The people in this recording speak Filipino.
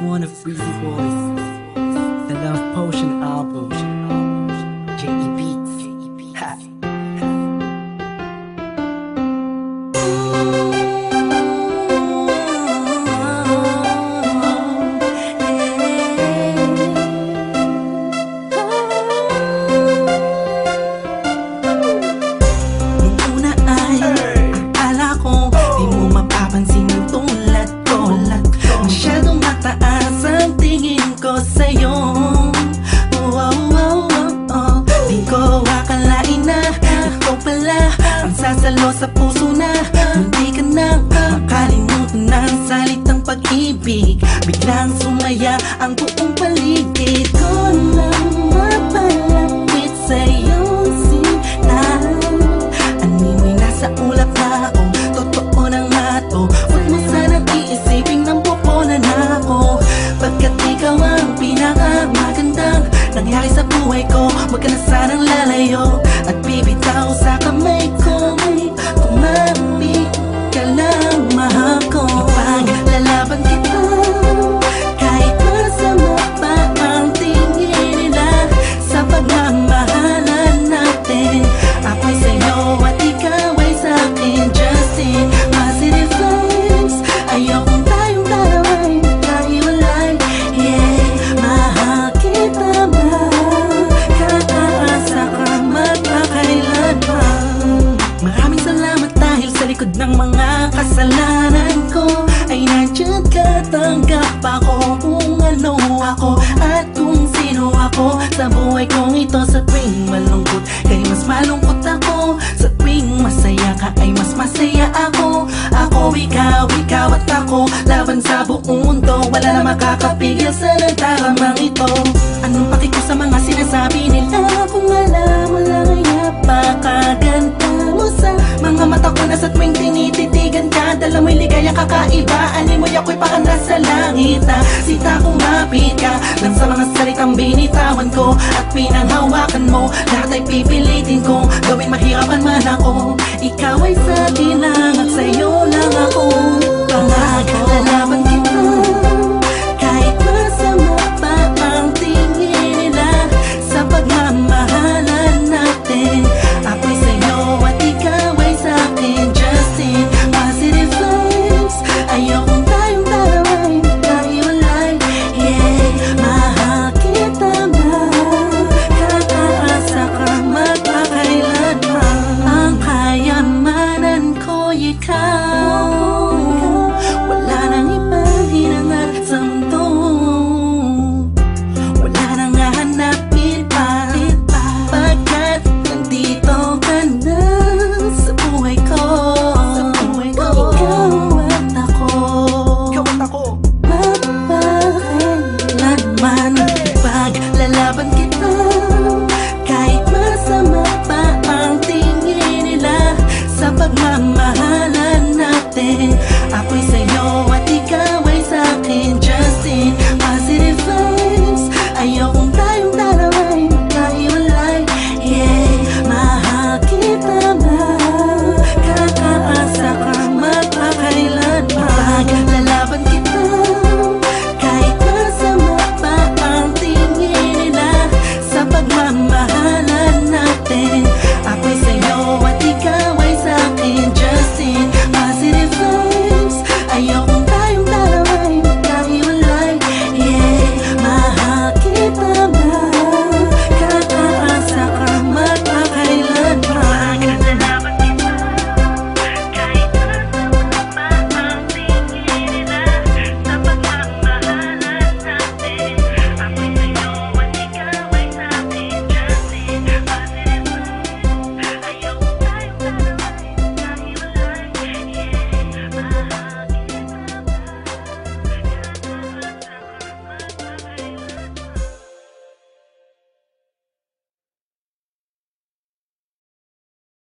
one of Breezy Boys, the Love Potion album. pag-ibig Biglang sumaya dancing ko Laban sa buong mundo Wala na makakapigil sa nagtaramang ito. Anong paki ko sa mga sinasabi nila? Kung alam mo lang ay napakaganda mo sa Mga mata ko na sa tuwing tinititigan ka. Dala mo'y ligaya kakaiba. Animoy ako'y parang nasa langit na Sita kumapit ka. Lang sa mga salitang binitawan ko At pinanghawakan mo Lahat ay pipilitin ko. Gawin mahirapan man ako. Ikaw ay sa akin lang At sa'yo lang ako.